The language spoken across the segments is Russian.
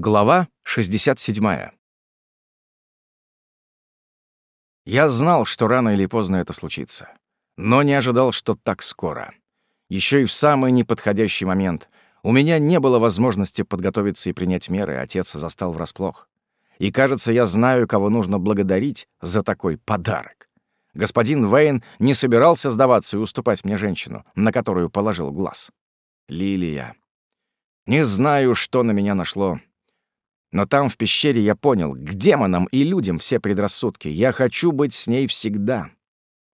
Глава 67. Я знал, что рано или поздно это случится, но не ожидал, что так скоро. Еще и в самый неподходящий момент. У меня не было возможности подготовиться и принять меры, отец застал врасплох. И, кажется, я знаю, кого нужно благодарить за такой подарок. Господин Вейн не собирался сдаваться и уступать мне женщину, на которую положил глаз. Лилия. Не знаю, что на меня нашло, но там, в пещере, я понял, к демонам и людям все предрассудки. Я хочу быть с ней всегда.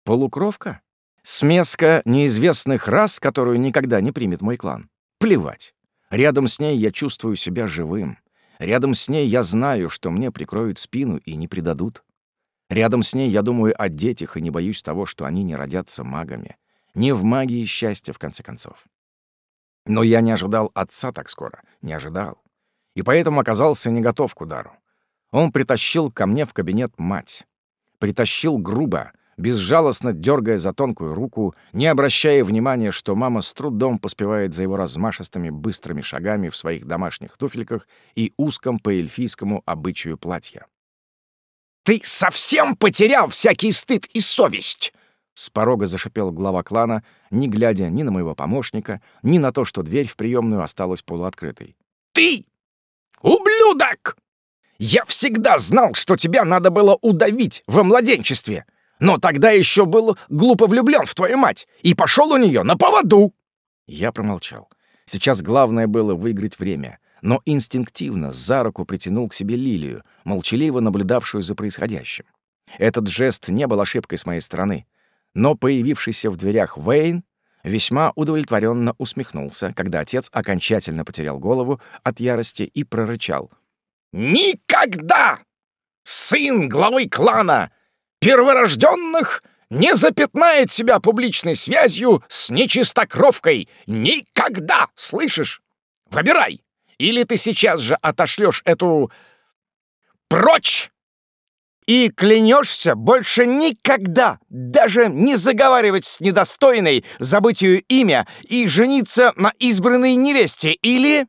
Полукровка? Смеска неизвестных рас, которую никогда не примет мой клан. Плевать. Рядом с ней я чувствую себя живым. Рядом с ней я знаю, что мне прикроют спину и не предадут. Рядом с ней я думаю о детях и не боюсь того, что они не родятся магами. Не в магии счастья, в конце концов. Но я не ожидал отца так скоро. Не ожидал и поэтому оказался не готов к удару. Он притащил ко мне в кабинет мать. Притащил грубо, безжалостно дергая за тонкую руку, не обращая внимания, что мама с трудом поспевает за его размашистыми быстрыми шагами в своих домашних туфельках и узком по эльфийскому обычаю платья. «Ты совсем потерял всякий стыд и совесть!» С порога зашипел глава клана, не глядя ни на моего помощника, ни на то, что дверь в приемную осталась полуоткрытой. «Ты «Ублюдок! Я всегда знал, что тебя надо было удавить во младенчестве, но тогда еще был глупо влюблен в твою мать и пошел у нее на поводу!» Я промолчал. Сейчас главное было выиграть время, но инстинктивно за руку притянул к себе Лилию, молчаливо наблюдавшую за происходящим. Этот жест не был ошибкой с моей стороны, но появившийся в дверях Вейн весьма удовлетворенно усмехнулся, когда отец окончательно потерял голову от ярости и прорычал. «Никогда! Сын главы клана перворожденных не запятнает себя публичной связью с нечистокровкой! Никогда! Слышишь? Выбирай! Или ты сейчас же отошлешь эту... прочь и клянешься больше никогда даже не заговаривать с недостойной, забыть ее имя и жениться на избранной невесте, или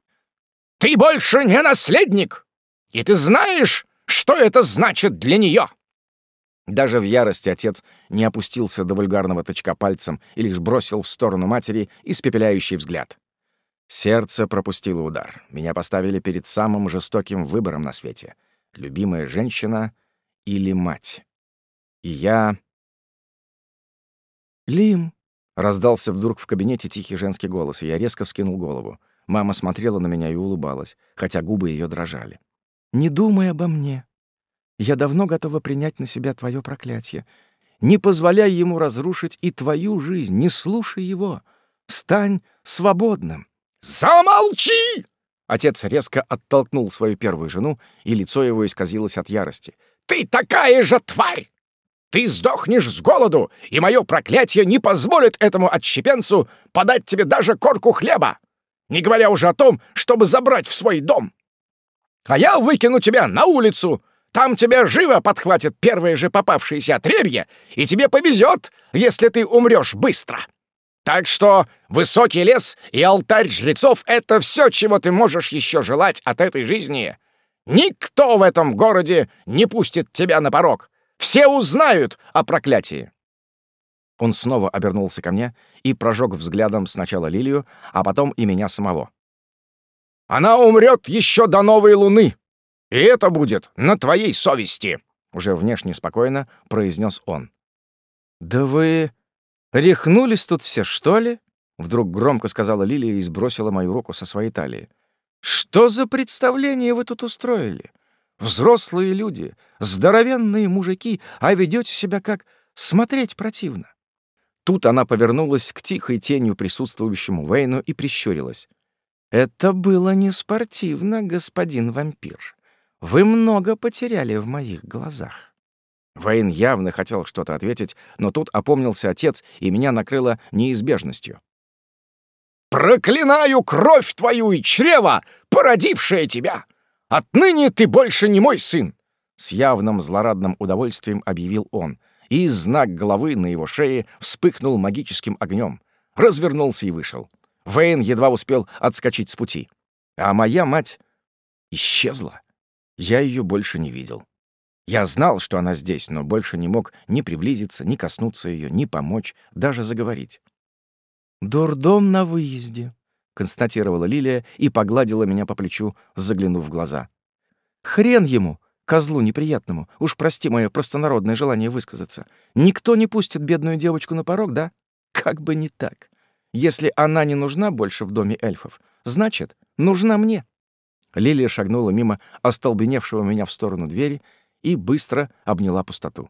ты больше не наследник, и ты знаешь, что это значит для нее. Даже в ярости отец не опустился до вульгарного тычка пальцем и лишь бросил в сторону матери испепеляющий взгляд. Сердце пропустило удар. Меня поставили перед самым жестоким выбором на свете. Любимая женщина или мать. И я... «Лим!» — раздался вдруг в кабинете тихий женский голос, и я резко вскинул голову. Мама смотрела на меня и улыбалась, хотя губы ее дрожали. «Не думай обо мне. Я давно готова принять на себя твое проклятие. Не позволяй ему разрушить и твою жизнь, не слушай его. Стань свободным». «Замолчи!» Отец резко оттолкнул свою первую жену, и лицо его исказилось от ярости. Ты такая же тварь! Ты сдохнешь с голоду, и мое проклятие не позволит этому отщепенцу подать тебе даже корку хлеба, не говоря уже о том, чтобы забрать в свой дом. А я выкину тебя на улицу, там тебя живо подхватит первое же попавшееся отребье, и тебе повезет, если ты умрешь быстро. Так что высокий лес и алтарь жрецов — это все, чего ты можешь еще желать от этой жизни. Никто в этом городе не пустит тебя на порог. Все узнают о проклятии!» Он снова обернулся ко мне и прожег взглядом сначала Лилию, а потом и меня самого. «Она умрет еще до новой луны, и это будет на твоей совести!» Уже внешне спокойно произнес он. «Да вы рехнулись тут все, что ли?» Вдруг громко сказала Лилия и сбросила мою руку со своей талии. Что за представление вы тут устроили? Взрослые люди, здоровенные мужики, а ведете себя как смотреть противно. Тут она повернулась к тихой тенью присутствующему Вейну и прищурилась. «Это было не спортивно, господин вампир. Вы много потеряли в моих глазах». Вейн явно хотел что-то ответить, но тут опомнился отец, и меня накрыло неизбежностью. Проклинаю кровь твою и чрево, породившее тебя! Отныне ты больше не мой сын!» С явным злорадным удовольствием объявил он, и знак головы на его шее вспыхнул магическим огнем, развернулся и вышел. Вейн едва успел отскочить с пути. А моя мать... исчезла. Я ее больше не видел. Я знал, что она здесь, но больше не мог ни приблизиться, ни коснуться ее, ни помочь, даже заговорить. «Дурдом на выезде», — констатировала Лилия и погладила меня по плечу, заглянув в глаза. «Хрен ему, козлу неприятному, уж прости мое простонародное желание высказаться. Никто не пустит бедную девочку на порог, да? Как бы не так. Если она не нужна больше в доме эльфов, значит, нужна мне». Лилия шагнула мимо остолбеневшего меня в сторону двери и быстро обняла пустоту.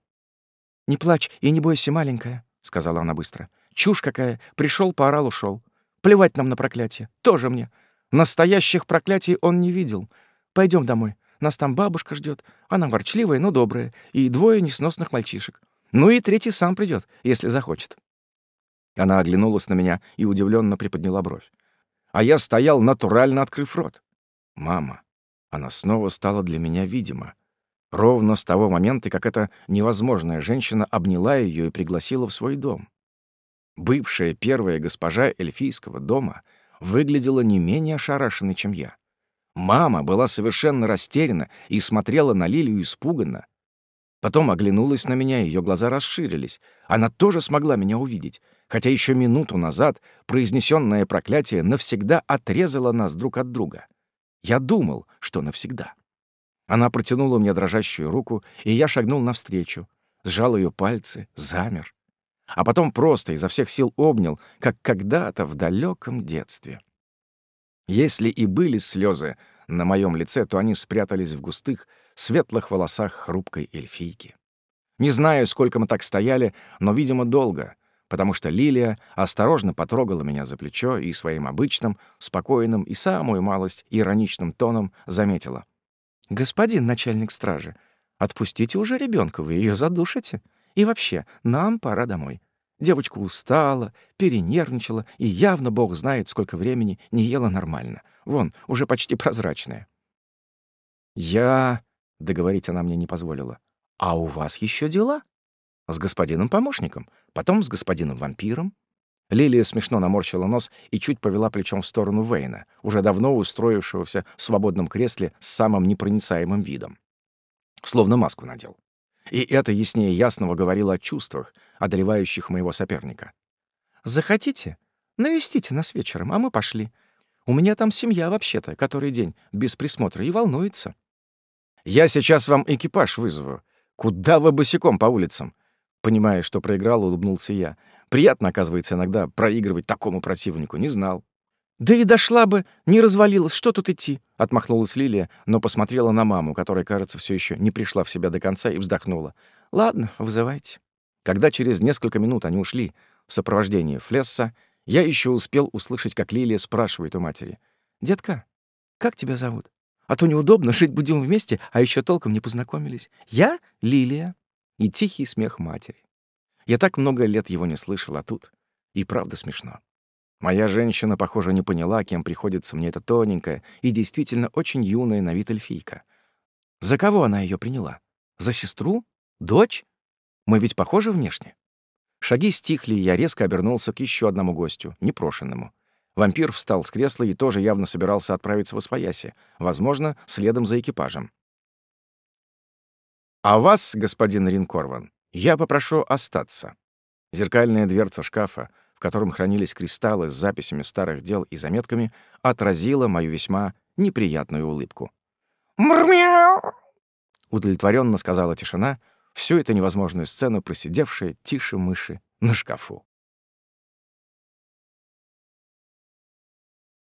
«Не плачь и не бойся, маленькая», — сказала она быстро. «Чушь какая! Пришел, поорал, ушел. Плевать нам на проклятие. Тоже мне. Настоящих проклятий он не видел. Пойдем домой. Нас там бабушка ждет. Она ворчливая, но добрая. И двое несносных мальчишек. Ну и третий сам придет, если захочет». Она оглянулась на меня и удивленно приподняла бровь. А я стоял, натурально открыв рот. «Мама». Она снова стала для меня видима. Ровно с того момента, как эта невозможная женщина обняла ее и пригласила в свой дом. Бывшая первая госпожа эльфийского дома выглядела не менее ошарашенной, чем я. Мама была совершенно растеряна и смотрела на Лилию испуганно. Потом оглянулась на меня, ее глаза расширились. Она тоже смогла меня увидеть, хотя еще минуту назад произнесенное проклятие навсегда отрезало нас друг от друга. Я думал, что навсегда. Она протянула мне дрожащую руку, и я шагнул навстречу, сжал ее пальцы, замер, а потом просто изо всех сил обнял, как когда-то в далеком детстве. Если и были слезы на моем лице, то они спрятались в густых, светлых волосах хрупкой эльфийки. Не знаю, сколько мы так стояли, но, видимо, долго, потому что Лилия осторожно потрогала меня за плечо и своим обычным, спокойным и самую малость ироничным тоном заметила. «Господин начальник стражи, отпустите уже ребенка, вы ее задушите. И вообще, нам пора домой. Девочка устала, перенервничала и явно бог знает, сколько времени не ела нормально. Вон, уже почти прозрачная». «Я...» — договорить она мне не позволила. «А у вас еще дела?» «С господином-помощником, потом с господином-вампиром, Лилия смешно наморщила нос и чуть повела плечом в сторону Вейна, уже давно устроившегося в свободном кресле с самым непроницаемым видом. Словно маску надел. И это яснее ясного говорило о чувствах, одолевающих моего соперника. «Захотите? Навестите нас вечером, а мы пошли. У меня там семья вообще-то, который день, без присмотра, и волнуется». «Я сейчас вам экипаж вызову. Куда вы босиком по улицам?» Понимая, что проиграл, улыбнулся я. Приятно, оказывается, иногда проигрывать такому противнику. Не знал. «Да и дошла бы, не развалилась, что тут идти?» — отмахнулась Лилия, но посмотрела на маму, которая, кажется, все еще не пришла в себя до конца и вздохнула. «Ладно, вызывайте». Когда через несколько минут они ушли в сопровождении Флесса, я еще успел услышать, как Лилия спрашивает у матери. «Детка, как тебя зовут? А то неудобно, жить будем вместе, а еще толком не познакомились. Я Лилия». И тихий смех матери. Я так много лет его не слышал, а тут и правда смешно. Моя женщина, похоже, не поняла, кем приходится мне эта тоненькая и действительно очень юная на вид эльфийка. За кого она ее приняла? За сестру? Дочь? Мы ведь похожи внешне. Шаги стихли, и я резко обернулся к еще одному гостю, непрошенному. Вампир встал с кресла и тоже явно собирался отправиться в Освояси, возможно, следом за экипажем. «А вас, господин Ринкорван, я попрошу остаться. Зеркальная дверца шкафа, котором хранились кристаллы с записями старых дел и заметками, отразила мою весьма неприятную улыбку. «Мрмяу!» — удовлетворенно сказала тишина, всю эту невозможную сцену просидевшая тише мыши на шкафу.